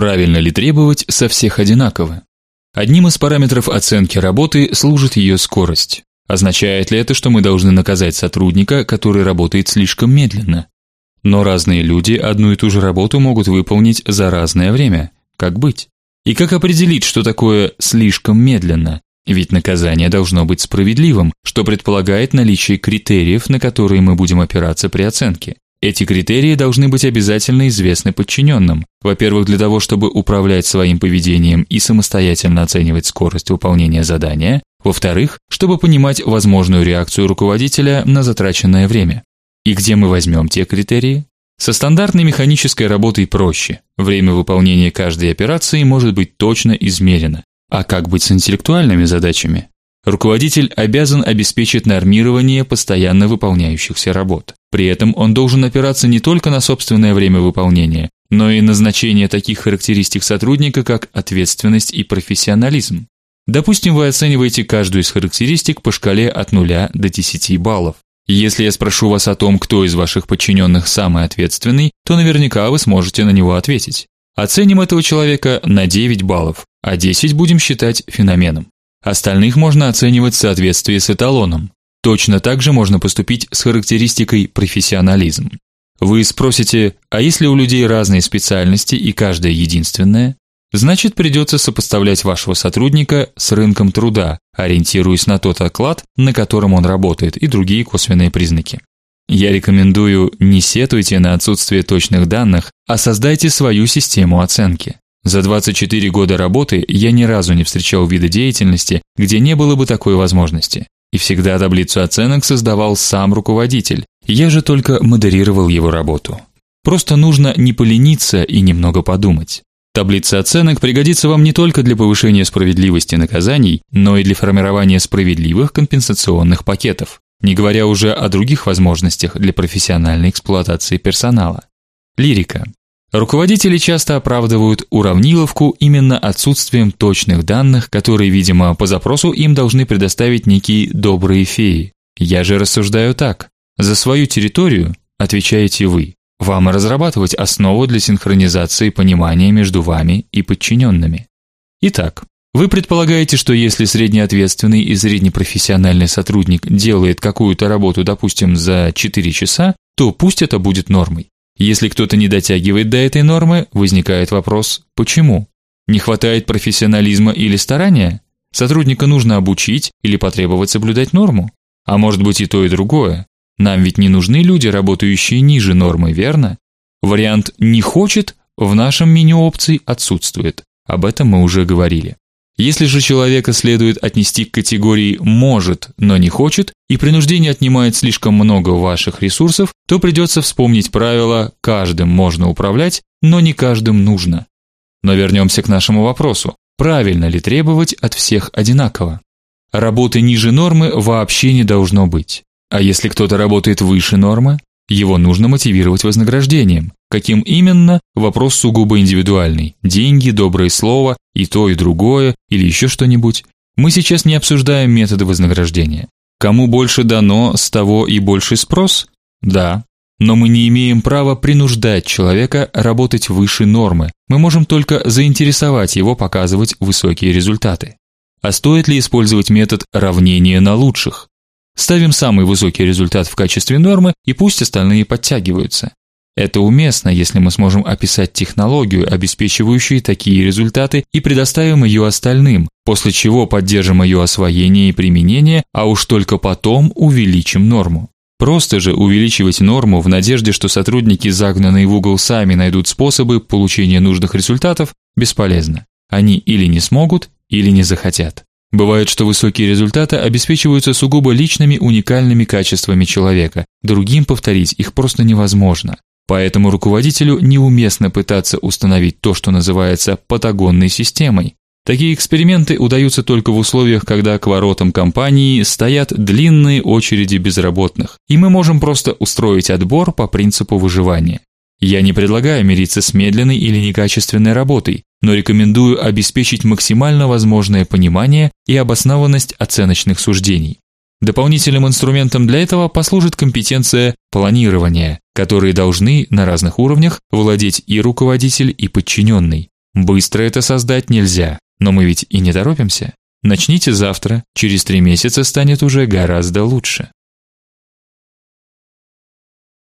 Правильно ли требовать со всех одинаково? Одним из параметров оценки работы служит ее скорость. Означает ли это, что мы должны наказать сотрудника, который работает слишком медленно? Но разные люди одну и ту же работу могут выполнить за разное время. Как быть? И как определить, что такое слишком медленно? Ведь наказание должно быть справедливым, что предполагает наличие критериев, на которые мы будем опираться при оценке. Эти критерии должны быть обязательно известны подчиненным. Во-первых, для того, чтобы управлять своим поведением и самостоятельно оценивать скорость выполнения задания, во-вторых, чтобы понимать возможную реакцию руководителя на затраченное время. И где мы возьмем те критерии? Со стандартной механической работой проще. Время выполнения каждой операции может быть точно измерено. А как быть с интеллектуальными задачами? Руководитель обязан обеспечить нормирование постоянно выполняющихся работ. При этом он должен опираться не только на собственное время выполнения, но и на значение таких характеристик сотрудника, как ответственность и профессионализм. Допустим, вы оцениваете каждую из характеристик по шкале от 0 до 10 баллов. Если я спрошу вас о том, кто из ваших подчиненных самый ответственный, то наверняка вы сможете на него ответить. Оценим этого человека на 9 баллов, а 10 будем считать феноменом. Остальных можно оценивать в соответствии с эталоном. Точно так же можно поступить с характеристикой профессионализм. Вы спросите: "А если у людей разные специальности и каждая единственная?" Значит, придется сопоставлять вашего сотрудника с рынком труда, ориентируясь на тот оклад, на котором он работает, и другие косвенные признаки. Я рекомендую не сетуйте на отсутствие точных данных, а создайте свою систему оценки. За 24 года работы я ни разу не встречал вида деятельности, где не было бы такой возможности. И всегда таблицу оценок создавал сам руководитель. Я же только модерировал его работу. Просто нужно не полениться и немного подумать. Таблица оценок пригодится вам не только для повышения справедливости наказаний, но и для формирования справедливых компенсационных пакетов, не говоря уже о других возможностях для профессиональной эксплуатации персонала. Лирика. Руководители часто оправдывают уравниловку именно отсутствием точных данных, которые, видимо, по запросу им должны предоставить некие добрые феи. Я же рассуждаю так: за свою территорию отвечаете вы. Вам разрабатывать основу для синхронизации понимания между вами и подчиненными. Итак, вы предполагаете, что если среднеответственный и среднепрофессиональный сотрудник делает какую-то работу, допустим, за 4 часа, то пусть это будет нормой. Если кто-то не дотягивает до этой нормы, возникает вопрос: почему? Не хватает профессионализма или старания? Сотрудника нужно обучить или потребовать соблюдать норму? А может быть и то, и другое. Нам ведь не нужны люди, работающие ниже нормы, верно? Вариант не хочет в нашем меню опций отсутствует. Об этом мы уже говорили. Если же человека следует отнести к категории может, но не хочет, и принуждение отнимает слишком много ваших ресурсов, то придется вспомнить правило: каждым можно управлять, но не каждым нужно. Но вернемся к нашему вопросу. Правильно ли требовать от всех одинаково? Работы ниже нормы вообще не должно быть. А если кто-то работает выше нормы, его нужно мотивировать вознаграждением. Каким именно вопрос сугубо индивидуальный. Деньги, доброе слово, и то, и другое, или еще что-нибудь. Мы сейчас не обсуждаем методы вознаграждения. Кому больше дано, с того и больше спрос? Да. Но мы не имеем права принуждать человека работать выше нормы. Мы можем только заинтересовать его показывать высокие результаты. А стоит ли использовать метод равнения на лучших? Ставим самый высокий результат в качестве нормы, и пусть остальные подтягиваются. Это уместно, если мы сможем описать технологию, обеспечивающую такие результаты, и предоставим ее остальным, после чего поддержим ее освоение и применение, а уж только потом увеличим норму. Просто же увеличивать норму в надежде, что сотрудники, загнанные в угол, сами найдут способы получения нужных результатов, бесполезно. Они или не смогут, или не захотят. Бывает, что высокие результаты обеспечиваются сугубо личными уникальными качествами человека. Другим повторить их просто невозможно. Поэтому руководителю неуместно пытаться установить то, что называется патагонной системой. Такие эксперименты удаются только в условиях, когда к воротам компании стоят длинные очереди безработных, и мы можем просто устроить отбор по принципу выживания. Я не предлагаю мириться с медленной или некачественной работой, но рекомендую обеспечить максимально возможное понимание и обоснованность оценочных суждений. Дополнительным инструментом для этого послужит компетенция планирования, которой должны на разных уровнях владеть и руководитель, и подчиненный. Быстро это создать нельзя, но мы ведь и не торопимся. Начните завтра, через три месяца станет уже гораздо лучше.